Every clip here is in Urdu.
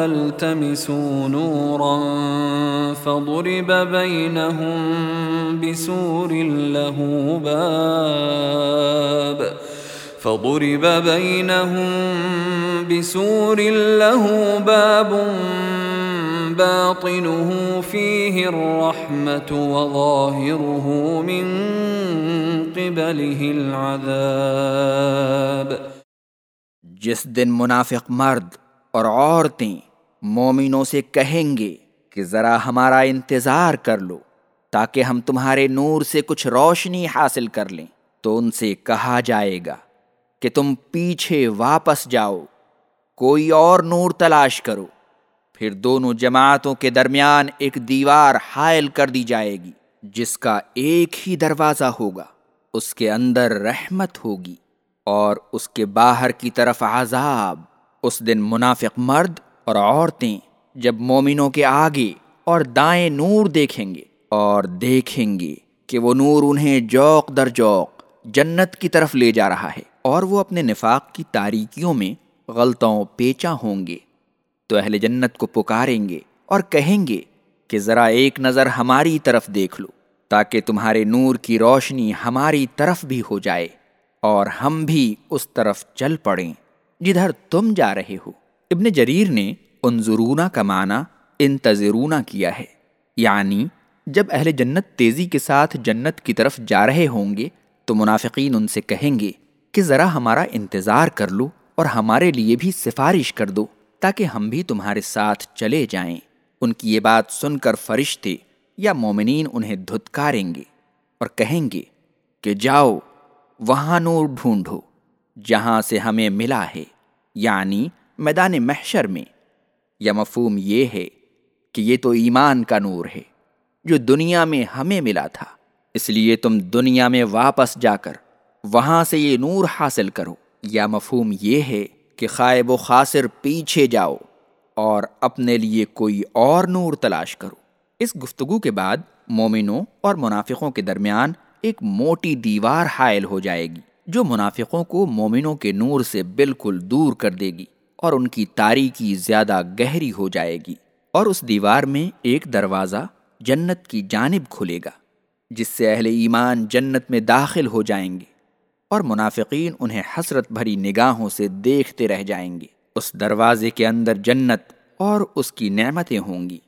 فالتمسوا نورا فضرب بينهم بسور له باب فضرب بينهم بسور له باب باطنه فيه الرحمة وظاهره من قبله العذاب جس دن منافق مرد اور عورتیں مومنوں سے کہیں گے کہ ذرا ہمارا انتظار کر لو تاکہ ہم تمہارے نور سے کچھ روشنی حاصل کر لیں۔ تو ان سے کہا جائے گا کہ تم پیچھے واپس جاؤ، کوئی اور نور تلاش کرو۔ پھر دونوں جماعتوں کے درمیان ایک دیوار حائل کر دی جائے گی، جس کا ایک ہی دروازہ ہوگا۔ اس کے اندر رحمت ہوگی اور اس کے باہر کی طرف عذاب۔ اس دن منافق مرد اور عورتیں جب مومنوں کے آگے اور دائیں نور دیکھیں گے اور دیکھیں گے کہ وہ نور انہیں جوق در جوق جنت کی طرف لے جا رہا ہے اور وہ اپنے نفاق کی تاریکیوں میں غلطوں پیچا ہوں گے، تو اہل جنت کو پکاریں گے اور کہیں گے کہ ذرا ایک نظر ہماری طرف دیکھ لو تاکہ تمہارے نور کی روشنی ہماری طرف بھی ہو جائے اور ہم بھی اس طرف چل پڑیں جدھر تم جا رہے ہو۔ ابن جریر نے انظرونا کا معنی انتظرونا کیا ہے یعنی جب اہل جنت تیزی کے ساتھ جنت کی طرف جا رہے ہوں گے تو منافقین ان سے کہیں گے کہ ذرا ہمارا انتظار کر لو اور ہمارے لیے بھی سفارش کر دو تاکہ ہم بھی تمہارے ساتھ چلے جائیں۔ ان کی یہ بات سن کر فرشتے یا مومنین انہیں دھتکاریں گے اور کہیں گے کہ جاؤ، وہاں نور ڈھونڈو جہاں سے ہمیں ملا ہے یعنی میدان محشر میں۔ یا مفہوم یہ ہے کہ یہ تو ایمان کا نور ہے جو دنیا میں ہمیں ملا تھا۔ اس لیے تم دنیا میں واپس جا کر وہاں سے یہ نور حاصل کرو۔ یا مفہوم یہ ہے کہ خائب و خاصر پیچھے جاؤ اور اپنے لیے کوئی اور نور تلاش کرو۔ اس گفتگو کے بعد مومنوں اور منافقوں کے درمیان ایک موٹی دیوار حائل ہو جائے گی جو منافقوں کو مومنوں کے نور سے بالکل دور کر دے گی۔ اور ان کی تاریکی زیادہ گہری ہو جائے گی اور اس دیوار میں ایک دروازہ جنت کی جانب کھلے گا، جس سے اہل ایمان جنت میں داخل ہو جائیں گے اور منافقین انہیں حسرت بھری نگاہوں سے دیکھتے رہ جائیں گے۔ اس دروازے کے اندر جنت اور اس کی نعمتیں ہوں گی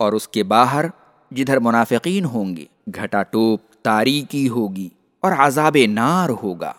اور اس کے باہر جدھر منافقین ہوں گے، گھٹا ٹوپ تاریکی ہوگی اور عذاب نار ہوگا۔